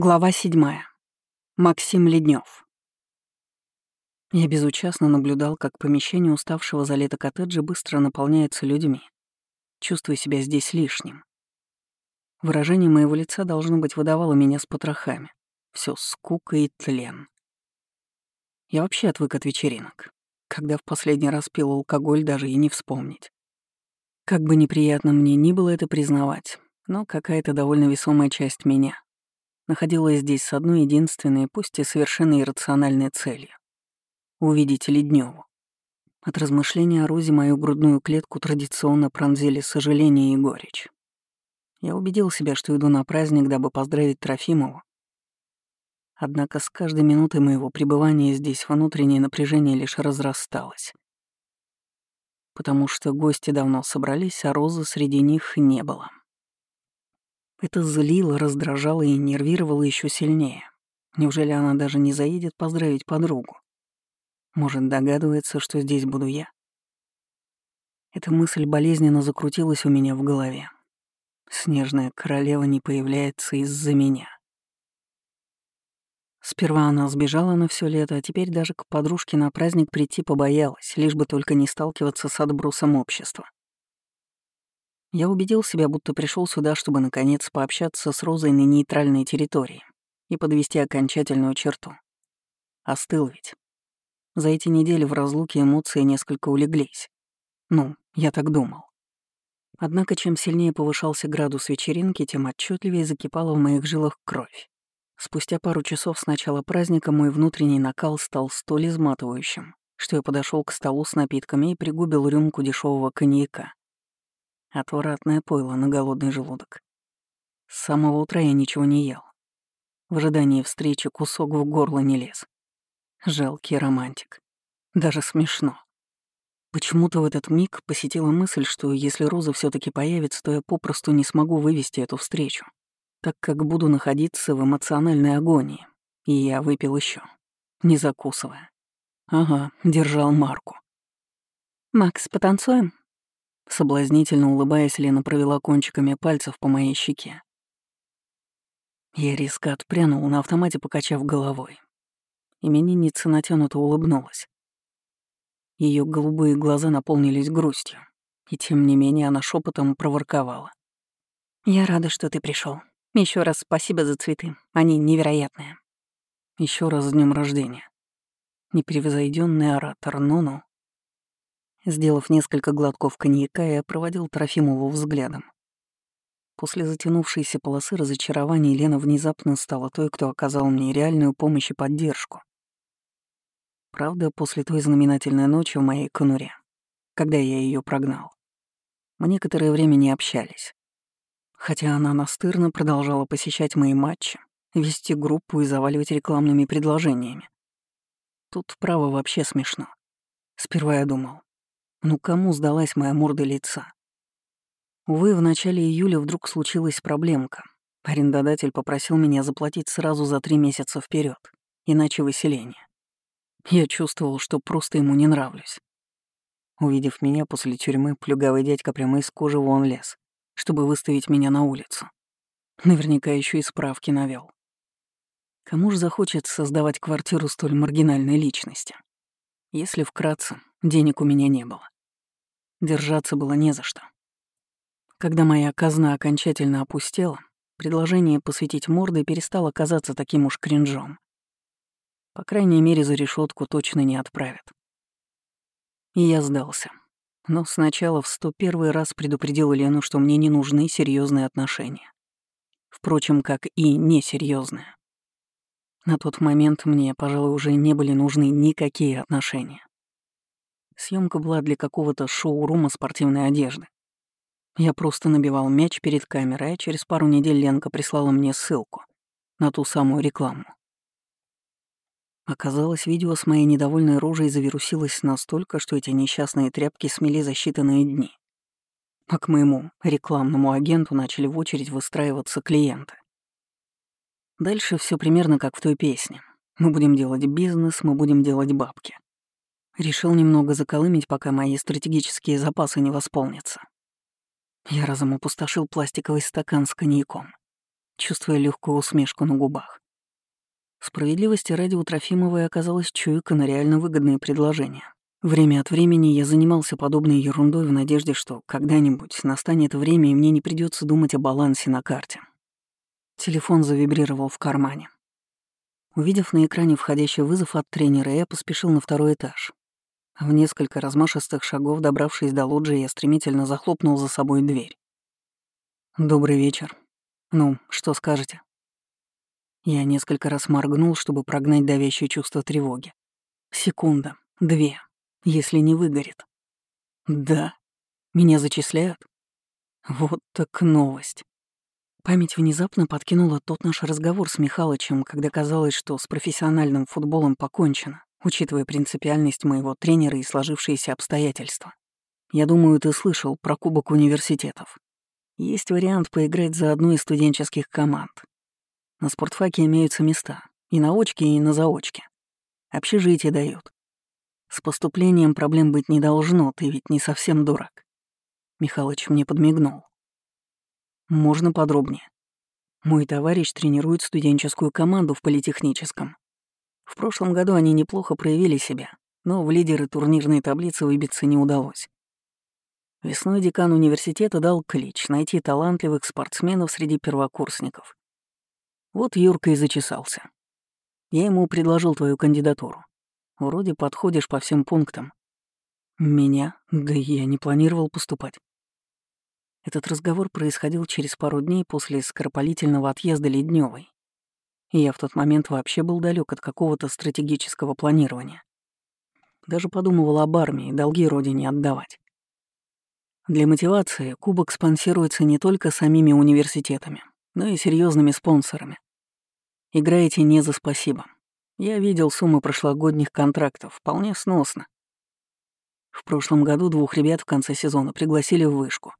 Глава седьмая. Максим Леднев. Я безучастно наблюдал, как помещение уставшего за лето коттеджа быстро наполняется людьми. Чувствую себя здесь лишним. Выражение моего лица, должно быть, выдавало меня с потрохами. Все скука и тлен. Я вообще отвык от вечеринок. Когда в последний раз пил алкоголь, даже и не вспомнить. Как бы неприятно мне ни было это признавать, но какая-то довольно весомая часть меня — находилась здесь с одной единственной, пусть и совершенно иррациональной целью — увидеть Ледневу. От размышления о Розе мою грудную клетку традиционно пронзили сожаление и горечь. Я убедил себя, что иду на праздник, дабы поздравить Трофимову. Однако с каждой минутой моего пребывания здесь внутреннее напряжение лишь разрасталось. Потому что гости давно собрались, а Розы среди них не было. Это злило, раздражало и нервировало еще сильнее. Неужели она даже не заедет поздравить подругу? Может, догадывается, что здесь буду я? Эта мысль болезненно закрутилась у меня в голове. Снежная королева не появляется из-за меня. Сперва она сбежала на все лето, а теперь даже к подружке на праздник прийти побоялась, лишь бы только не сталкиваться с отбросом общества. Я убедил себя, будто пришел сюда, чтобы наконец пообщаться с Розой на нейтральной территории и подвести окончательную черту. Остыл ведь. За эти недели в разлуке эмоции несколько улеглись. Ну, я так думал. Однако, чем сильнее повышался градус вечеринки, тем отчетливее закипала в моих жилах кровь. Спустя пару часов с начала праздника мой внутренний накал стал столь изматывающим, что я подошел к столу с напитками и пригубил рюмку дешевого коньяка. Отвратное пойло на голодный желудок. С самого утра я ничего не ел. В ожидании встречи кусок в горло не лез. Жалкий романтик. Даже смешно. Почему-то в этот миг посетила мысль, что если Роза все таки появится, то я попросту не смогу вывести эту встречу, так как буду находиться в эмоциональной агонии. И я выпил еще, не закусывая. Ага, держал марку. «Макс, потанцуем?» Соблазнительно улыбаясь, Лена провела кончиками пальцев по моей щеке. Я резко отпрянул, на автомате покачав головой. Именинница натянуто улыбнулась. Ее голубые глаза наполнились грустью, и тем не менее она шепотом проворковала. «Я рада, что ты пришел. Еще раз спасибо за цветы. Они невероятные». Еще раз с днем рождения. Непревзойденный оратор Нону Сделав несколько глотков коньяка, я проводил Трофимову взглядом. После затянувшейся полосы разочарования Лена внезапно стала той, кто оказал мне реальную помощь и поддержку. Правда, после той знаменательной ночи в моей конуре, когда я ее прогнал, мы некоторое время не общались. Хотя она настырно продолжала посещать мои матчи, вести группу и заваливать рекламными предложениями. Тут право вообще смешно. Сперва я думал, ну кому сдалась моя морда лица? Увы, в начале июля вдруг случилась проблемка. Арендодатель попросил меня заплатить сразу за три месяца вперед, иначе выселение. Я чувствовал, что просто ему не нравлюсь. Увидев меня после тюрьмы, плюгавый дядька прямо из кожи вон лез, чтобы выставить меня на улицу. Наверняка еще и справки навел. Кому же захочется создавать квартиру столь маргинальной личности? Если вкратце, денег у меня не было. Держаться было не за что. Когда моя казна окончательно опустела, предложение посвятить морды перестало казаться таким уж кринжом. По крайней мере, за решетку точно не отправят. И я сдался. Но сначала в 101 раз предупредил Лену, что мне не нужны серьезные отношения. Впрочем, как и несерьезные. На тот момент мне, пожалуй, уже не были нужны никакие отношения. Съемка была для какого-то шоу-рума спортивной одежды. Я просто набивал мяч перед камерой, а через пару недель Ленка прислала мне ссылку на ту самую рекламу. Оказалось, видео с моей недовольной рожей завирусилось настолько, что эти несчастные тряпки смели за считанные дни. А к моему рекламному агенту начали в очередь выстраиваться клиенты. Дальше все примерно как в той песне. Мы будем делать бизнес, мы будем делать бабки. Решил немного заколымить, пока мои стратегические запасы не восполнятся. Я разом опустошил пластиковый стакан с коньяком. чувствуя легкую усмешку на губах. Справедливости ради у Трофимовой оказалась чуйка на реально выгодные предложения. Время от времени я занимался подобной ерундой в надежде, что когда-нибудь настанет время, и мне не придется думать о балансе на карте. Телефон завибрировал в кармане. Увидев на экране входящий вызов от тренера, я поспешил на второй этаж. В несколько размашистых шагов, добравшись до лоджии, я стремительно захлопнул за собой дверь. «Добрый вечер. Ну, что скажете?» Я несколько раз моргнул, чтобы прогнать давящее чувство тревоги. Секунда, две, если не выгорит. Да, меня зачисляют. Вот так новость. Память внезапно подкинула тот наш разговор с Михалычем, когда казалось, что с профессиональным футболом покончено, учитывая принципиальность моего тренера и сложившиеся обстоятельства. Я думаю, ты слышал про Кубок университетов. Есть вариант поиграть за одну из студенческих команд. На спортфаке имеются места. И на очке, и на заочке. Общежитие дают. С поступлением проблем быть не должно, ты ведь не совсем дурак. Михалыч мне подмигнул. Можно подробнее. Мой товарищ тренирует студенческую команду в политехническом. В прошлом году они неплохо проявили себя, но в лидеры турнирной таблицы выбиться не удалось. Весной декан университета дал клич найти талантливых спортсменов среди первокурсников. Вот Юрка и зачесался. Я ему предложил твою кандидатуру. Вроде подходишь по всем пунктам. Меня? Да я не планировал поступать. Этот разговор происходил через пару дней после скоропалительного отъезда Ледневой. Я в тот момент вообще был далек от какого-то стратегического планирования. Даже подумывал об армии, долги родине отдавать. Для мотивации кубок спонсируется не только самими университетами, но и серьезными спонсорами. Играете не за спасибо. Я видел суммы прошлогодних контрактов, вполне сносно. В прошлом году двух ребят в конце сезона пригласили в вышку.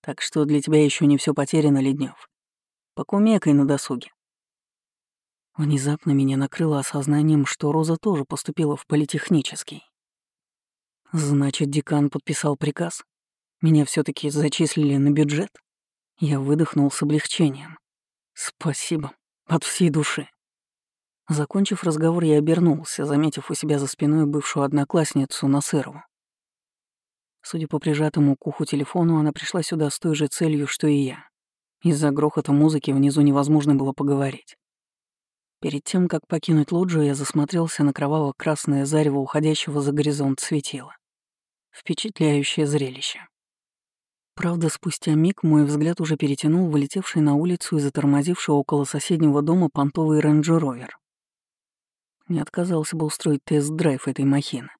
Так что для тебя еще не все потеряно, Леднев. Покумекай на досуге. Внезапно меня накрыло осознанием, что Роза тоже поступила в политехнический. Значит, декан подписал приказ? Меня все таки зачислили на бюджет? Я выдохнул с облегчением. Спасибо. От всей души. Закончив разговор, я обернулся, заметив у себя за спиной бывшую одноклассницу Насырову. Судя по прижатому к уху телефону, она пришла сюда с той же целью, что и я. Из-за грохота музыки внизу невозможно было поговорить. Перед тем, как покинуть лоджию, я засмотрелся на кроваво-красное зарево уходящего за горизонт светила. Впечатляющее зрелище. Правда, спустя миг мой взгляд уже перетянул вылетевший на улицу и затормозивший около соседнего дома понтовый рейндж-ровер. Не отказался бы устроить тест-драйв этой махины.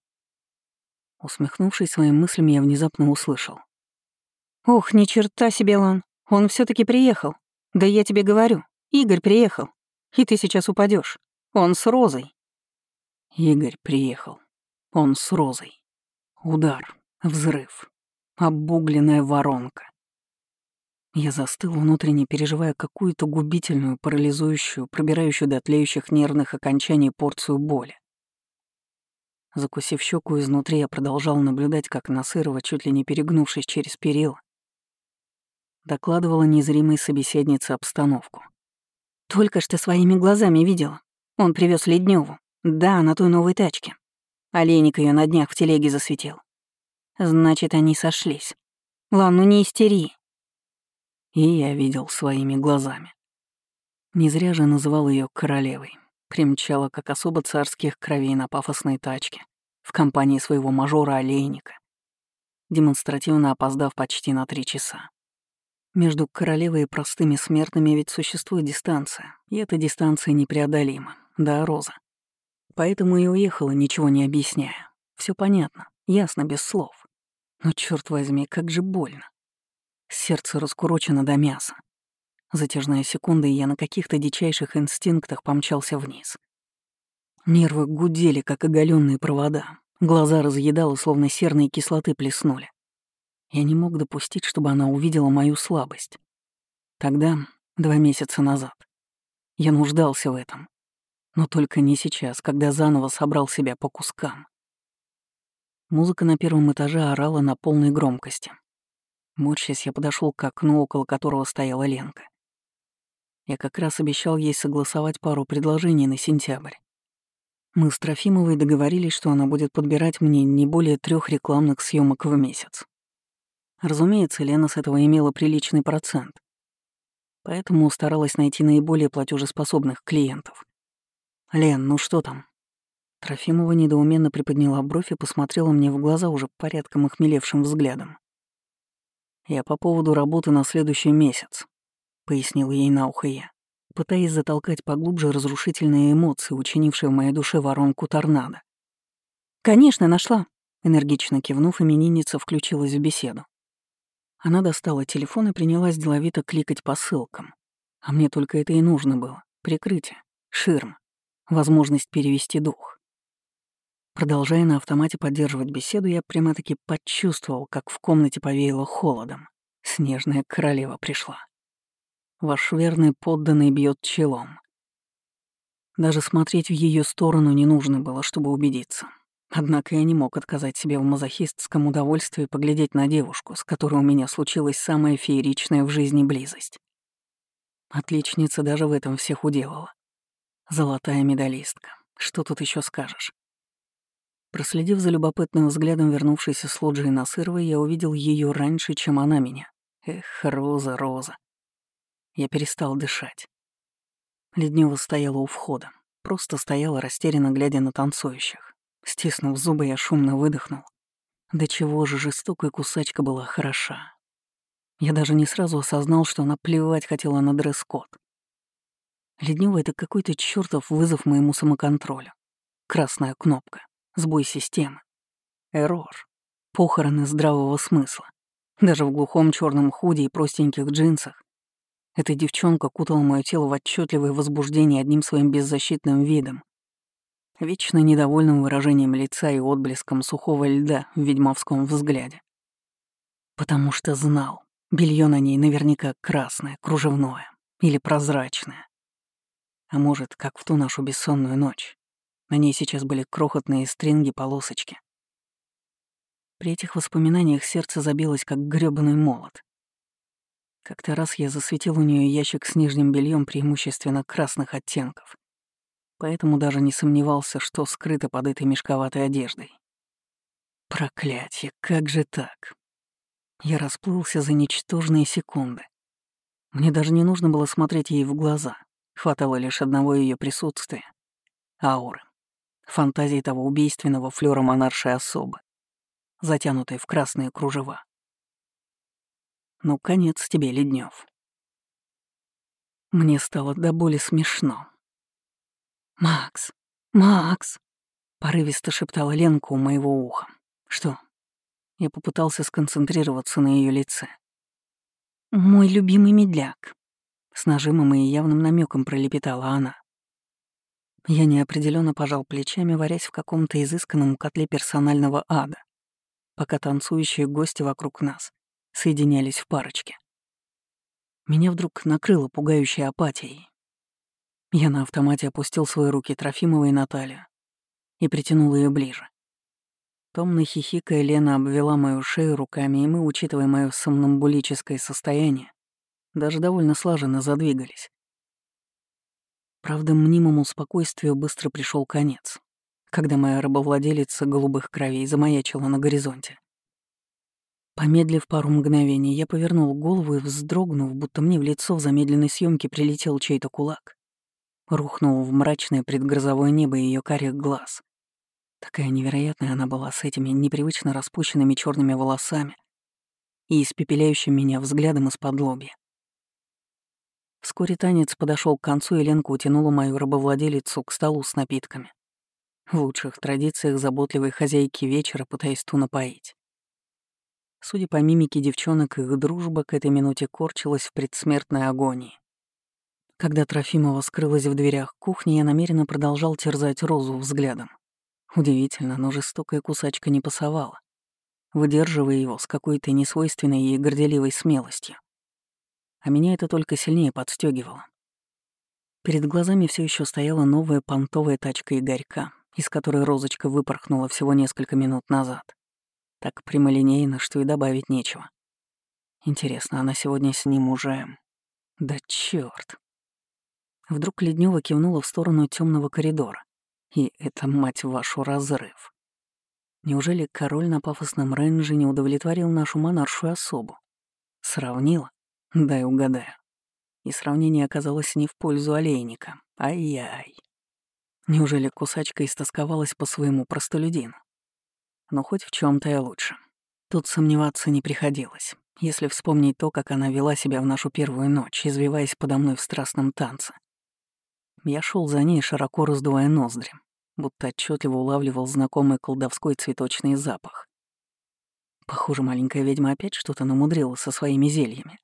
Усмехнувшись своим мыслям, я внезапно услышал. «Ох, ни черта себе, Лан, он все таки приехал. Да я тебе говорю, Игорь приехал. И ты сейчас упадешь. Он с Розой». Игорь приехал. Он с Розой. Удар. Взрыв обугленная воронка. Я застыл внутренне, переживая какую-то губительную, парализующую, пробирающую до тлеющих нервных окончаний порцию боли. Закусив щеку изнутри, я продолжал наблюдать, как Насырова, чуть ли не перегнувшись через перила, докладывала незримой собеседнице обстановку. «Только что своими глазами видела. Он привез Ледневу. Да, на той новой тачке. Олейник ее на днях в телеге засветил. Значит, они сошлись. Лан, ну не истери. И я видел своими глазами. Не зря же называл ее королевой. Примчала как особо царских кровей на пафосной тачке в компании своего мажора Олейника, демонстративно опоздав почти на три часа. Между королевой и простыми смертными ведь существует дистанция, и эта дистанция непреодолима, да, Роза. Поэтому и уехала, ничего не объясняя. Все понятно, ясно, без слов. Но, черт возьми, как же больно. Сердце раскурочено до мяса. Затяжная секунда, и я на каких-то дичайших инстинктах помчался вниз. Нервы гудели, как оголенные провода. Глаза разъедало, словно серной кислоты плеснули. Я не мог допустить, чтобы она увидела мою слабость. Тогда, два месяца назад, я нуждался в этом. Но только не сейчас, когда заново собрал себя по кускам. Музыка на первом этаже орала на полной громкости. Морщась, я подошел к окну, около которого стояла Ленка. Я как раз обещал ей согласовать пару предложений на сентябрь. Мы с Трофимовой договорились, что она будет подбирать мне не более трех рекламных съемок в месяц. Разумеется, Лена с этого имела приличный процент. Поэтому старалась найти наиболее платежеспособных клиентов. «Лен, ну что там?» Трофимова недоуменно приподняла бровь и посмотрела мне в глаза уже порядком охмелевшим взглядом. «Я по поводу работы на следующий месяц», — пояснил ей на ухо я, пытаясь затолкать поглубже разрушительные эмоции, учинившие в моей душе воронку торнадо. «Конечно, нашла», — энергично кивнув, именинница включилась в беседу. Она достала телефон и принялась деловито кликать по ссылкам. А мне только это и нужно было. Прикрытие, ширм, возможность перевести дух. Продолжая на автомате поддерживать беседу, я прямо-таки почувствовал, как в комнате повеяло холодом. Снежная королева пришла. Ваш верный подданный бьет челом. Даже смотреть в ее сторону не нужно было, чтобы убедиться. Однако я не мог отказать себе в мазохистском удовольствии поглядеть на девушку, с которой у меня случилась самая фееричная в жизни близость. Отличница даже в этом всех уделала. Золотая медалистка. Что тут еще скажешь? Проследив за любопытным взглядом вернувшейся с лоджии Насыровой, я увидел ее раньше, чем она меня. Эх, Роза, Роза. Я перестал дышать. Леднева стояла у входа. Просто стояла, растерянно глядя на танцующих. Стиснув зубы, я шумно выдохнул. До чего же жестокая кусачка была хороша. Я даже не сразу осознал, что она плевать хотела на дресс-код. Леднева — это какой-то чертов вызов моему самоконтролю. Красная кнопка. Сбой системы. Эррор. Похороны здравого смысла. Даже в глухом черном худе и простеньких джинсах эта девчонка кутала мое тело в отчетливое возбуждение одним своим беззащитным видом, вечно недовольным выражением лица и отблеском сухого льда в ведьмовском взгляде. Потому что знал, белье на ней наверняка красное, кружевное или прозрачное. А может, как в ту нашу бессонную ночь. На ней сейчас были крохотные стринги-полосочки. При этих воспоминаниях сердце забилось, как грёбаный молот. Как-то раз я засветил у нее ящик с нижним бельем преимущественно красных оттенков поэтому даже не сомневался, что скрыто под этой мешковатой одеждой. Проклятье, как же так? Я расплылся за ничтожные секунды. Мне даже не нужно было смотреть ей в глаза. Хватало лишь одного ее присутствия. Ауры. Фантазии того убийственного флёра монаршей особы, затянутой в красные кружева. Ну, конец тебе, Леднев. Мне стало до боли смешно. «Макс! Макс!» — порывисто шептала Ленка у моего уха. «Что?» Я попытался сконцентрироваться на ее лице. «Мой любимый медляк», — с нажимом и явным намеком пролепетала она. Я неопределенно пожал плечами, варясь в каком-то изысканном котле персонального ада, пока танцующие гости вокруг нас соединялись в парочке. Меня вдруг накрыло пугающей апатией. Я на автомате опустил свои руки Трофимовой на талию и притянул ее ближе. Томно хихикая, Лена обвела мою шею руками, и мы, учитывая мое сомнамбулическое состояние, даже довольно слаженно задвигались. Правда, мнимому спокойствию быстро пришел конец, когда моя рабовладелица голубых кровей замаячила на горизонте. Помедлив пару мгновений, я повернул голову и, вздрогнув, будто мне в лицо в замедленной съемке прилетел чей-то кулак, рухнул в мрачное предгрозовое небо ее карих глаз. Такая невероятная она была с этими непривычно распущенными черными волосами и испепеляющим меня взглядом из-под лобья. Вскоре танец подошел к концу, и Ленка утянула мою рабовладелицу к столу с напитками. В лучших традициях заботливой хозяйки вечера, пытаясь ту напоить. Судя по мимике девчонок, их дружба к этой минуте корчилась в предсмертной агонии. Когда Трофимова скрылась в дверях кухни, я намеренно продолжал терзать Розу взглядом. Удивительно, но жестокая кусачка не пасовала, выдерживая его с какой-то несвойственной ей горделивой смелостью. А меня это только сильнее подстегивало. Перед глазами все еще стояла новая понтовая тачка Игорька, из которой Розочка выпорхнула всего несколько минут назад. Так прямолинейно, что и добавить нечего. Интересно, она сегодня с ним уже... Да чёрт. Вдруг Леднева кивнула в сторону темного коридора. И это, мать вашу, разрыв. Неужели король на пафосном рейнже не удовлетворил нашу монаршую особу? Сравнила? Дай угадаю. И сравнение оказалось не в пользу олейника. Ай-яй. Неужели кусачка истосковалась по своему простолюдину? Но хоть в чем то я лучше. Тут сомневаться не приходилось, если вспомнить то, как она вела себя в нашу первую ночь, извиваясь подо мной в страстном танце. Я шел за ней, широко раздувая ноздри, будто отчетливо улавливал знакомый колдовской цветочный запах. Похоже, маленькая ведьма опять что-то намудрила со своими зельями.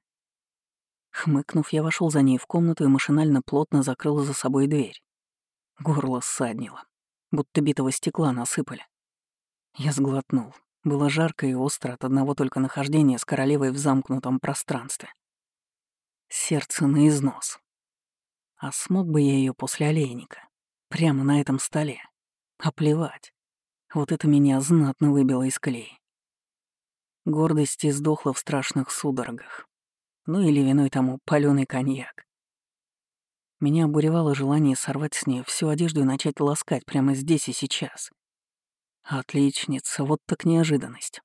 Хмыкнув, я вошел за ней в комнату и машинально плотно закрыл за собой дверь. Горло ссаднило, будто битого стекла насыпали. Я сглотнул. Было жарко и остро от одного только нахождения с королевой в замкнутом пространстве. Сердце на износ. А смог бы я ее после олейника? Прямо на этом столе? А плевать. Вот это меня знатно выбило из колеи. Гордость издохла в страшных судорогах. Ну или виной тому палёный коньяк. Меня обуревало желание сорвать с нее всю одежду и начать ласкать прямо здесь и сейчас. Отличница, вот так неожиданность.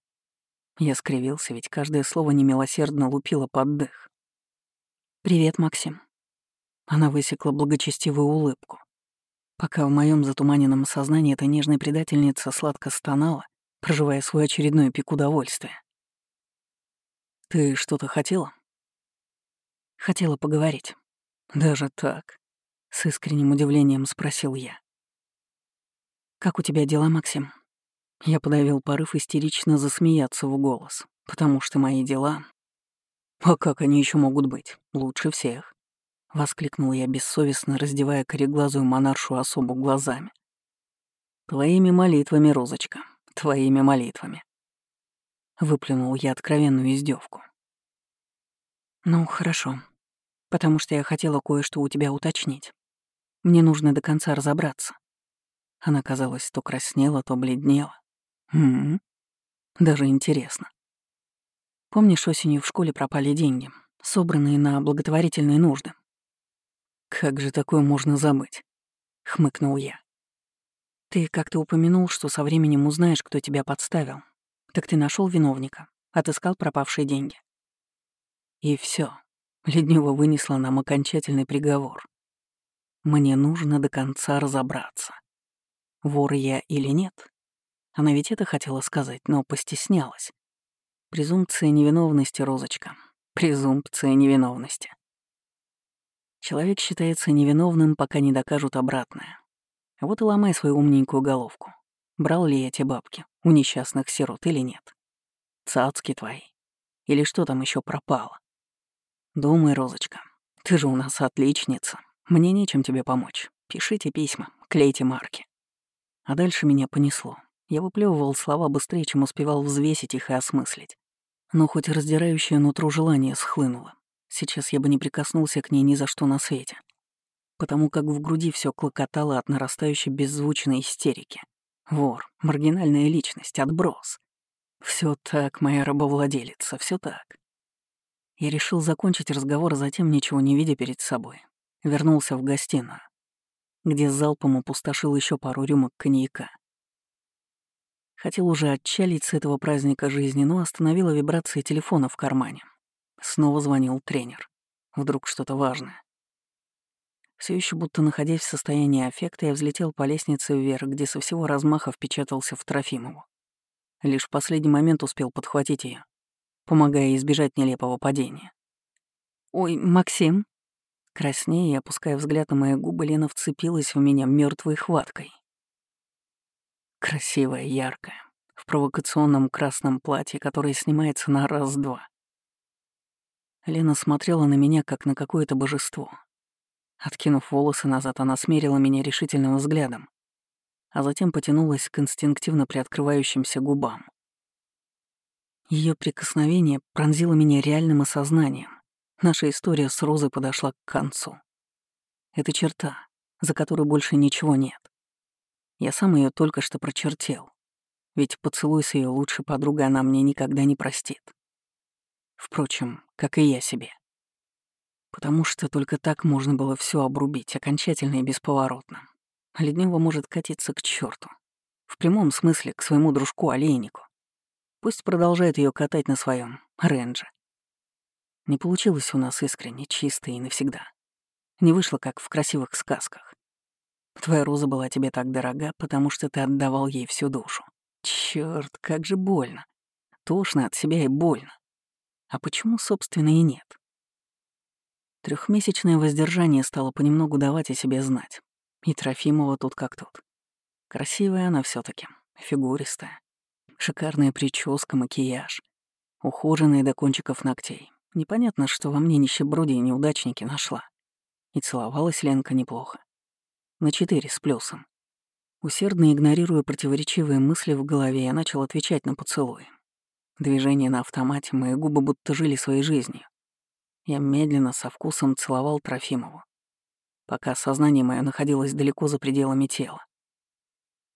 Я скривился, ведь каждое слово немилосердно лупило под дых. «Привет, Максим», она высекла благочестивую улыбку. Пока в моем затуманенном сознании эта нежная предательница сладко стонала, проживая свой очередной пик удовольствия. «Ты что-то хотела?» «Хотела поговорить». «Даже так?» — с искренним удивлением спросил я. «Как у тебя дела, Максим?» Я подавил порыв истерично засмеяться в голос, потому что мои дела... А как они еще могут быть? Лучше всех. — воскликнул я бессовестно, раздевая кореглазую монаршу особу глазами. «Твоими молитвами, Розочка, твоими молитвами». Выплюнул я откровенную издевку. «Ну, хорошо, потому что я хотела кое-что у тебя уточнить. Мне нужно до конца разобраться». Она, казалось, то краснела, то бледнела. Хм, даже интересно. Помнишь, осенью в школе пропали деньги, собранные на благотворительные нужды? «Как же такое можно забыть?» — хмыкнул я. «Ты как-то упомянул, что со временем узнаешь, кто тебя подставил. Так ты нашел виновника, отыскал пропавшие деньги». И все. Леднева вынесла нам окончательный приговор. Мне нужно до конца разобраться. Вор я или нет? Она ведь это хотела сказать, но постеснялась. Презумпция невиновности, Розочка. Презумпция невиновности. Человек считается невиновным, пока не докажут обратное. Вот и ломай свою умненькую головку. Брал ли я эти бабки у несчастных сирот или нет? Цацки твои. Или что там еще пропало? Думай, Розочка, ты же у нас отличница. Мне нечем тебе помочь. Пишите письма, клейте марки. А дальше меня понесло. Я выплевывал слова быстрее, чем успевал взвесить их и осмыслить. Но хоть раздирающее нутро желание схлынуло. Сейчас я бы не прикоснулся к ней ни за что на свете, потому как в груди все клокотало от нарастающей беззвучной истерики. Вор, маргинальная личность, отброс. Все так, моя рабовладелица, все так. Я решил закончить разговор, а затем, ничего не видя перед собой, вернулся в гостиную, где залпом опустошил еще пару рюмок коньяка. Хотел уже отчалить с этого праздника жизни, но остановила вибрация телефона в кармане. Снова звонил тренер. Вдруг что-то важное. Все еще будто находясь в состоянии аффекта, я взлетел по лестнице вверх, где со всего размаха впечатался в Трофимову. Лишь в последний момент успел подхватить ее, помогая избежать нелепого падения. «Ой, Максим!» Краснее и опуская взгляд на мои губы, Лена вцепилась в меня мертвой хваткой. Красивая, яркая, в провокационном красном платье, которое снимается на раз-два. Лена смотрела на меня, как на какое-то божество. Откинув волосы назад, она смерила меня решительным взглядом, а затем потянулась к инстинктивно приоткрывающимся губам. Ее прикосновение пронзило меня реальным осознанием. Наша история с Розой подошла к концу. Это черта, за которой больше ничего нет. Я сам ее только что прочертил. Ведь поцелуй с ее лучшей подругой она мне никогда не простит. Впрочем, как и я себе. Потому что только так можно было все обрубить, окончательно и бесповоротно. Леднева может катиться к черту. В прямом смысле к своему дружку-олейнику. Пусть продолжает ее катать на своем рендже. Не получилось у нас искренне, чисто и навсегда. Не вышло, как в красивых сказках. Твоя роза была тебе так дорога, потому что ты отдавал ей всю душу. Черт, как же больно. Тошно от себя и больно. А почему, собственно, и нет? Трехмесячное воздержание стало понемногу давать о себе знать. И Трофимова тут как тут. Красивая она все таки фигуристая. Шикарная прическа, макияж. Ухоженные до кончиков ногтей. Непонятно, что во мне нищеброди и неудачники нашла. И целовалась Ленка неплохо. На четыре с плюсом. Усердно игнорируя противоречивые мысли в голове, я начал отвечать на поцелуи. Движения на автомате, мои губы будто жили своей жизнью. Я медленно, со вкусом целовал Трофимову, пока сознание мое находилось далеко за пределами тела.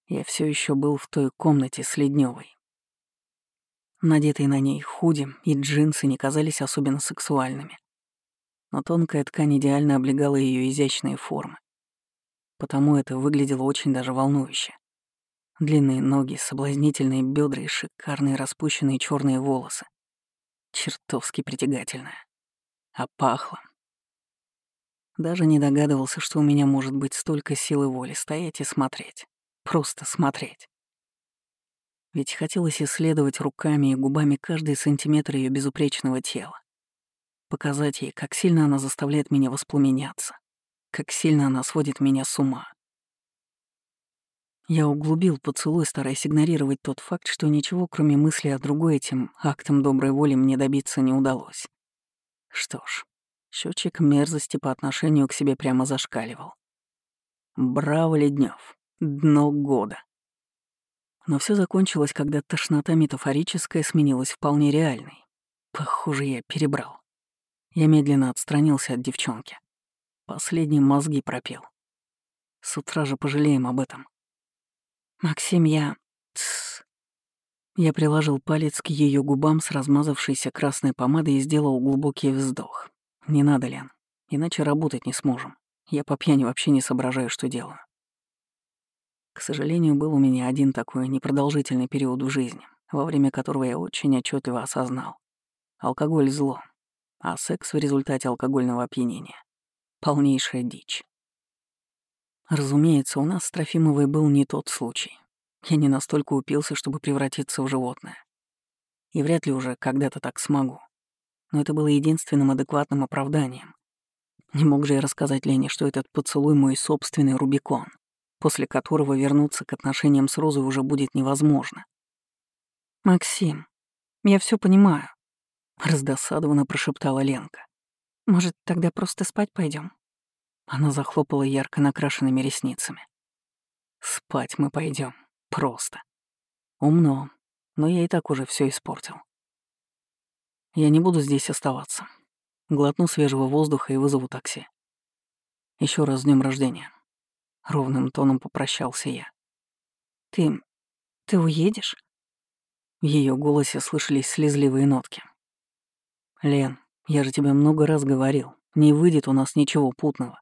Я все еще был в той комнате с Ледневой. Надетые на ней худи и джинсы не казались особенно сексуальными. Но тонкая ткань идеально облегала ее изящные формы. Потому это выглядело очень даже волнующе. Длинные ноги, соблазнительные бедра и шикарные распущенные черные волосы. Чертовски притягательная. А пахло. Даже не догадывался, что у меня может быть столько силы воли стоять и смотреть. Просто смотреть. Ведь хотелось исследовать руками и губами каждый сантиметр ее безупречного тела. Показать ей, как сильно она заставляет меня воспламеняться, как сильно она сводит меня с ума. Я углубил поцелуй, стараясь игнорировать тот факт, что ничего, кроме мысли о другой этим актом доброй воли мне добиться не удалось. Что ж, счетчик мерзости по отношению к себе прямо зашкаливал. Браво, Леднев, дно года. Но все закончилось, когда тошнота метафорическая сменилась вполне реальной. Похоже, я перебрал. Я медленно отстранился от девчонки. Последние мозги пропил. С утра же пожалеем об этом. «Максим, я...» Тссс. Я приложил палец к ее губам с размазавшейся красной помадой и сделал глубокий вздох. «Не надо, Лен, иначе работать не сможем. Я по пьяни вообще не соображаю, что делаю». К сожалению, был у меня один такой непродолжительный период в жизни, во время которого я очень отчетливо осознал. Алкоголь — зло, а секс в результате алкогольного опьянения — полнейшая дичь. Разумеется, у нас с Трофимовой был не тот случай. Я не настолько упился, чтобы превратиться в животное. И вряд ли уже когда-то так смогу. Но это было единственным адекватным оправданием. Не мог же я рассказать Лене, что этот поцелуй мой собственный Рубикон, после которого вернуться к отношениям с Розой уже будет невозможно. «Максим, я все понимаю», — раздосадованно прошептала Ленка. «Может, тогда просто спать пойдем? Она захлопала ярко накрашенными ресницами. «Спать мы пойдем, Просто. Умно, но я и так уже все испортил. Я не буду здесь оставаться. Глотну свежего воздуха и вызову такси. Еще раз с днем рождения. Ровным тоном попрощался я. Ты... ты уедешь? В ее голосе слышались слезливые нотки. Лен, я же тебе много раз говорил, не выйдет у нас ничего путного.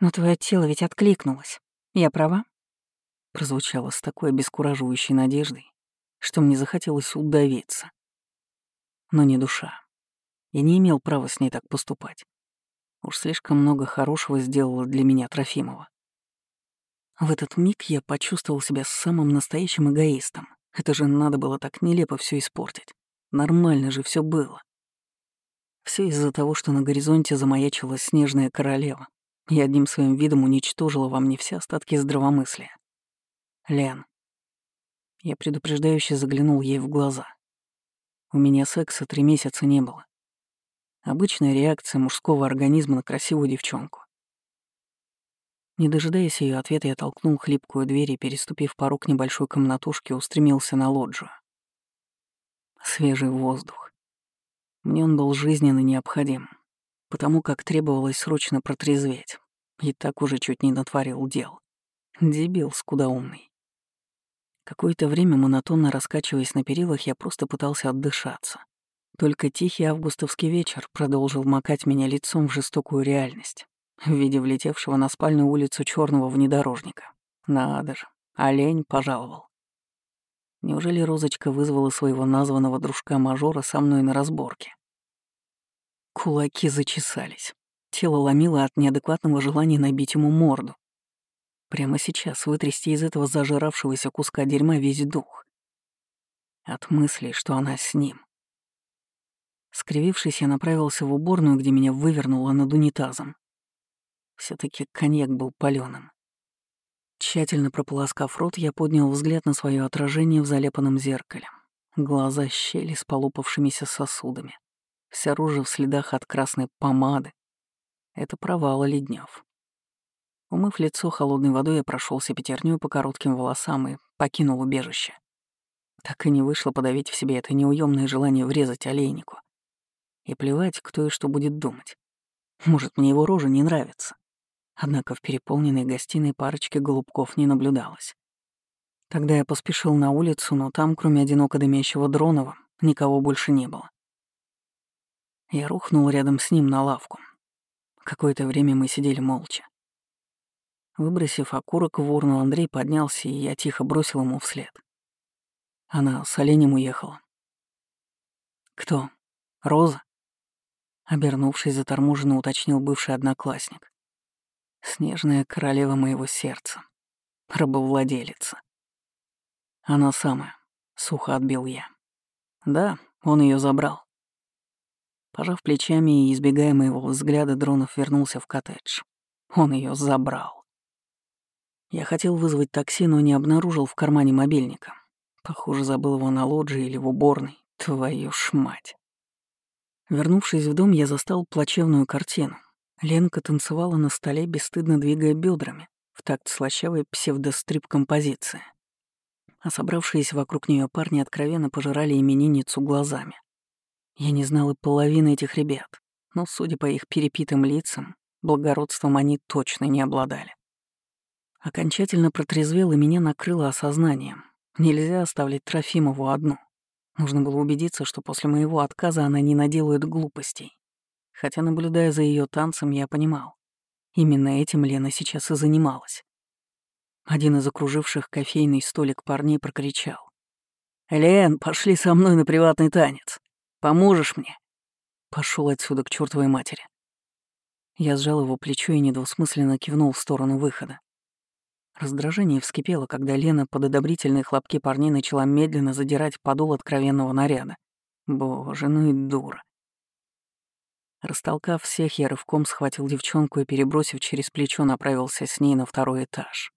«Но твое тело ведь откликнулось. Я права?» Прозвучало с такой обескураживающей надеждой, что мне захотелось удавиться. Но не душа. Я не имел права с ней так поступать. Уж слишком много хорошего сделала для меня Трофимова. В этот миг я почувствовал себя самым настоящим эгоистом. Это же надо было так нелепо все испортить. Нормально же все было. Все из-за того, что на горизонте замаячила снежная королева, и одним своим видом уничтожила во мне все остатки здравомыслия. Лен. Я предупреждающе заглянул ей в глаза. У меня секса три месяца не было. Обычная реакция мужского организма на красивую девчонку. Не дожидаясь ее ответа, я толкнул хлипкую дверь и, переступив порог небольшой комнатушки, устремился на лоджию. Свежий воздух. Мне он был жизненно необходим потому как требовалось срочно протрезветь. И так уже чуть не натворил дел. Дебил скудоумный. Какое-то время, монотонно раскачиваясь на перилах, я просто пытался отдышаться. Только тихий августовский вечер продолжил макать меня лицом в жестокую реальность в виде влетевшего на спальную улицу черного внедорожника. Надо же, олень пожаловал. Неужели Розочка вызвала своего названного дружка-мажора со мной на разборке? Кулаки зачесались. Тело ломило от неадекватного желания набить ему морду. Прямо сейчас вытрясти из этого зажиравшегося куска дерьма весь дух. От мысли, что она с ним. Скривившись, я направился в уборную, где меня вывернуло над унитазом все таки коньяк был палёным. Тщательно прополоскав рот, я поднял взгляд на свое отражение в залепанном зеркале. Глаза щели с полупавшимися сосудами. Вся рожа в следах от красной помады. Это провал леднев. Умыв лицо холодной водой, я прошелся пятерню по коротким волосам и покинул убежище. Так и не вышло подавить в себе это неуемное желание врезать олейнику. И плевать, кто и что будет думать. Может, мне его рожа не нравится. Однако в переполненной гостиной парочки голубков не наблюдалось. Тогда я поспешил на улицу, но там, кроме одиноко дымящего Дронова, никого больше не было. Я рухнул рядом с ним на лавку. Какое-то время мы сидели молча. Выбросив окурок в урну, Андрей поднялся, и я тихо бросил ему вслед. Она с оленем уехала. «Кто? Роза?» Обернувшись, заторможенно уточнил бывший одноклассник. Снежная королева моего сердца. Рабовладелица. Она самая. Сухо отбил я. Да, он ее забрал. Пожав плечами и избегая моего взгляда, Дронов вернулся в коттедж. Он ее забрал. Я хотел вызвать такси, но не обнаружил в кармане мобильника. Похоже, забыл его на лоджии или в уборной. Твою ж мать. Вернувшись в дом, я застал плачевную картину. Ленка танцевала на столе, бесстыдно двигая бедрами, в такт слащавой псевдострип-композиции. А собравшиеся вокруг нее парни откровенно пожирали именинницу глазами. Я не знал и половины этих ребят, но, судя по их перепитым лицам, благородством они точно не обладали. Окончательно протрезвел и меня накрыло осознанием. Нельзя оставлять Трофимову одну. Нужно было убедиться, что после моего отказа она не наделает глупостей. Хотя, наблюдая за ее танцем, я понимал. Именно этим Лена сейчас и занималась. Один из окруживших кофейный столик парней прокричал. «Лен, пошли со мной на приватный танец. Поможешь мне?» Пошел отсюда к чертовой матери. Я сжал его плечо и недвусмысленно кивнул в сторону выхода. Раздражение вскипело, когда Лена под одобрительные хлопки парней начала медленно задирать подол откровенного наряда. Боже, ну и дура. Растолкав всех, я рывком схватил девчонку и, перебросив через плечо, направился с ней на второй этаж.